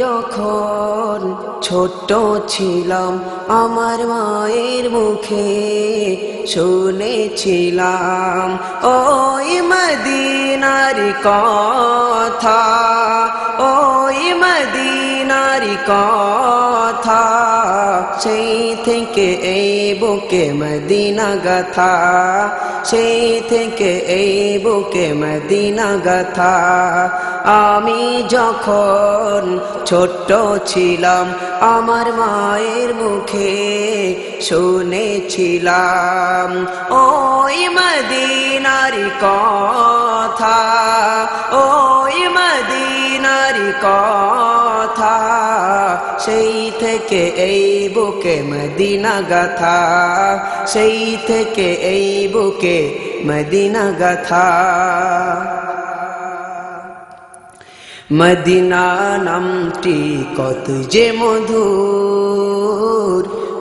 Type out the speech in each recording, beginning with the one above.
যখন ছোট ছিলাম আমার মায়ের মুখে শুনেছিলাম ওই মদিনার কথা ওই মদিনার কথা, সেই থেকে এই বুকে মদিনা গাথা, সেই থেকে এই বুকে মদিনা গাথা। আমি যখন ছোট্ট ছিলাম, আমার মায়ের মুখে শুনেছিলাম, ওই মদিনার কথা, ওই মদিনার কথা, সেই থেকে এই বুকে মদিনা গাথা, সেই থেকে এই বুকে মদিনা গাথা। মদিনা নামটি কত যে মধুর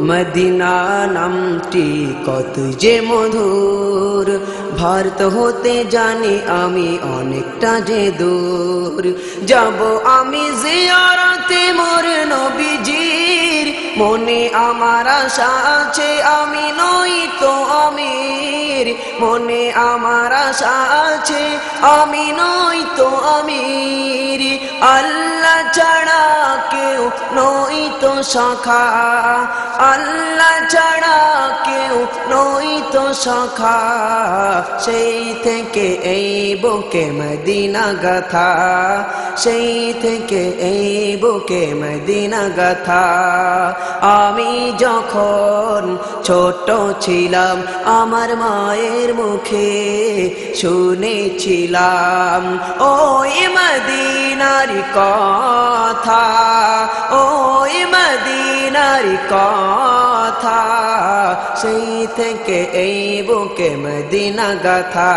মদিনা নামটি কত যে মধুর। ভারত হতে জানি আমি অনেকটা যে দূর। যাব আমি জিয়ারতে মোর নবীজির। মনে আমার আশা আছে আমি নই তো আমির। মনে আমার আশা আছে আমি নই তো আমির। আল্লাহ ছাড়া কেউ নই তো শাখা। আল্লাহ ছাড়া কেউ নই তো শাখা। সেই থেকে এই বুকে মদিনা গাথা। সেই থেকে এই বুকে মদিনা গাথা। আমি যখন ছোট ছিলাম, আমার মায়ের মুখে শুনেছিলাম, ওই মদিনার কথা, ওই মদিনার কথা। সেই থেকে এই বুকে মদিনা গাথা,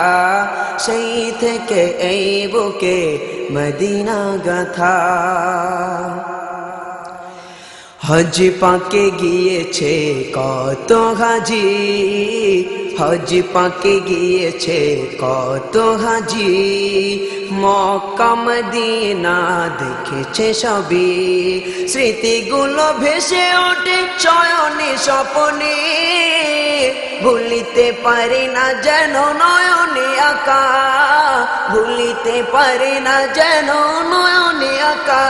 সেই থেকে এই বুকে মদিনা গাথা। হজ পাকে গিয়েছে কত হাজি হজ পাকে গিয়েছে, কত হাজি। মক্কাম দিনা দেখেছে সবই। স্মৃতিগুলো ভেসে ওঠে চয়নে স্বপনে। ভুলিতে পারে না যেন নয়নে আকা ভুলিতে পারে না যেন নয়নে আকা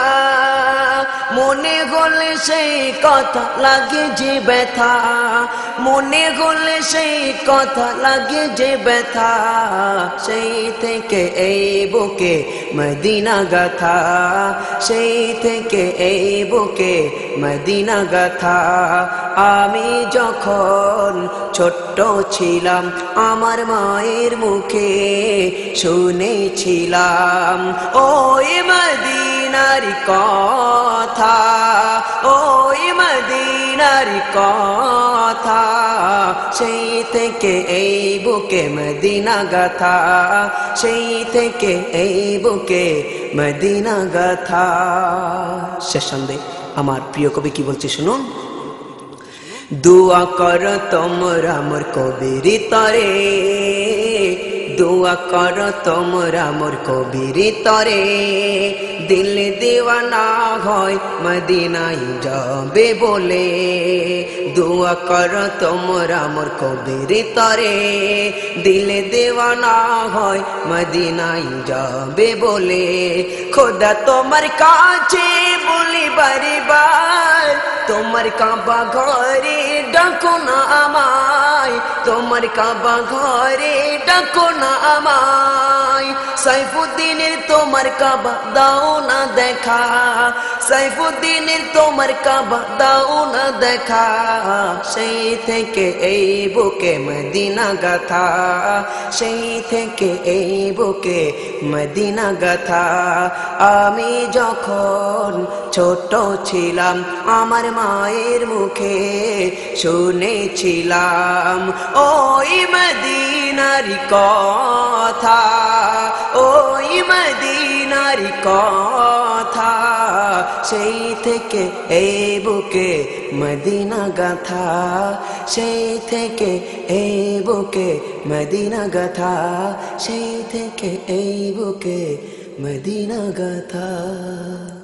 মনে হলে সেই কথা লাগে যে ব্যথা মনে হলে সেই কথা লাগে যে ব্যথা সেই থেকে এই বুকে মদিনা গাথা সেই থেকে এই বুকে মদিনা গাথা আমি যখন ছোট্ট ছিলাম, আমার মায়ের মুখে শুনেছিলাম, ওই মদিনার কথা, ওই মদিনার কথা, সেই থেকে এই বুকে মদিনা গাথা, সেই থেকে এই বুকে মদিনা গাথা। শেষ সন্দেহ, আমার প্রিয় কবি কি বলছে শুনুন? দুয়া কর তোমরা মোর কবির তরে। দুয়া কর তোমরা মোর কবির তরে। দিল দেওয়ানা হয় মদিনাই যাবে বলে। দুয়া কর তোমরা মোর কবির তরে। দিল দেওয়ানা হয় মদিনাই যাবে বলে। খোদা তোমার কাছে বলি বারে বার তোমার কাবা ঘরে ডাকো না আমায়। তোমার কাবা ঘরে ডাকো না আমায়। সাইফুদ্দিনের তোমার কাবা দাও না দেখা। সাইফুদ্দিনের তোমার কাবা দাও না দেখা। সেই থেকে এই বুকে মদিনা গাথা। সেই থেকে এই বুকে মদিনা গাথা। আমি যখন ছোট ছিলাম, আমার মায়ের মুখে শুনেছিলাম, ওই মদিনার কথা। ওই মদিনার কথা, সেই থেকে এই বুকে মদিনা গাথা, সেই থেকে এই বুকে মদিনা গাথা, সেই থেকে এই বুকে মদিনা গাথা।